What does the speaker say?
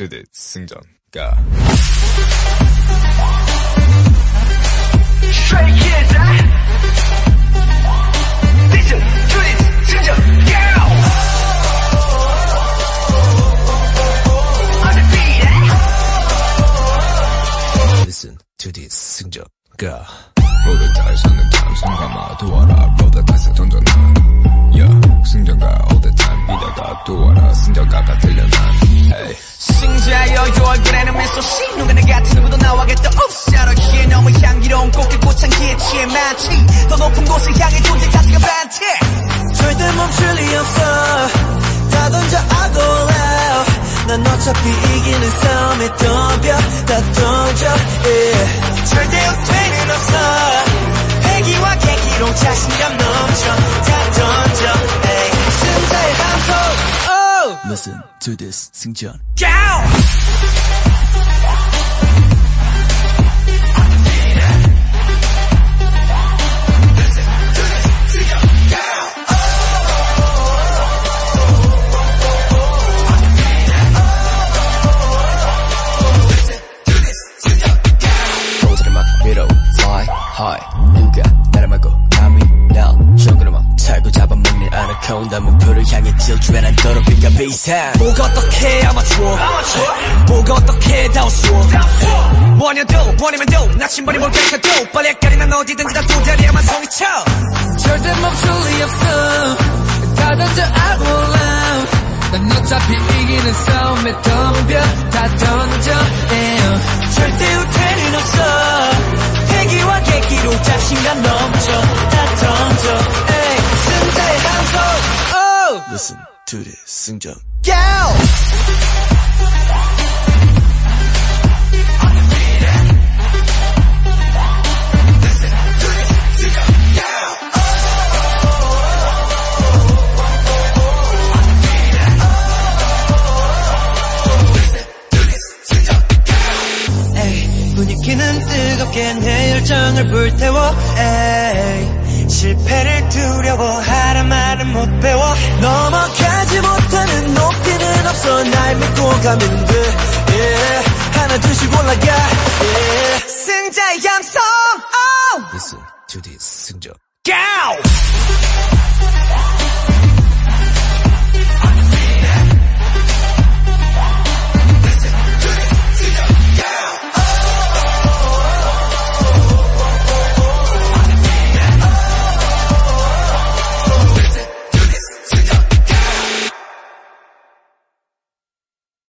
Listen to the 승전. Go. Stray kids, huh? Listen to this, 진짜, yeah! On the beat, eh? Listen to this 승전. Go. 모두 잘 사는 time 승감아 도와라 모두 다시 던져놔 Yeah 승전가 all the time 비다가 도와라 승전가가 들려 난 Hey 승자여 얼굴에는 미소씨 누구나 같은 누구도 나와 겠다 없사로기에 너무 향기로운 꽃게 꽃향기에 취해 많지 더 높은 곳을 향해 존재 자체가 반티 절대 멈출 리 없어. 다 던져 I go out 난 어차피 이기는 싸움에 덤벼 다 던져. Yeah. 절대 후퇴는 없어 Listen to this 승전 Down! 도사를 막 밀어 fly high 누가 나를 막고 감히 날 정글을 막 살고 잡아먹는 아나콘다 목표를 향해 질주해. 난 더럽히가 비상 뭐가 어떻게 아마추어. 뭐가 어떻게 다우스워. 뭐냐도 뭐냐면 도 나침반이 뭘 가르쳐도 빨리 헷갈리 난 어디든지 다 도다리야만 성이쳐. 절대 멈출 리 없어. 다 던져 I go out. 난 어차피 이기는 싸움에 덤벼. 다 던져 yeah. 절대 후퇴는 없어. 패기와 계기로 자신감 Listen to this. 승전! 에이, 분위기는 뜨겁게 내 열정을 불태워. 에이, 실패를 두려워하란 말은 못 배워 없어 날 믿고 가면 돼 yeah. 하나 둘씩 올라가 yeah. 승자의 함성 oh! Listen to this 승전 Go!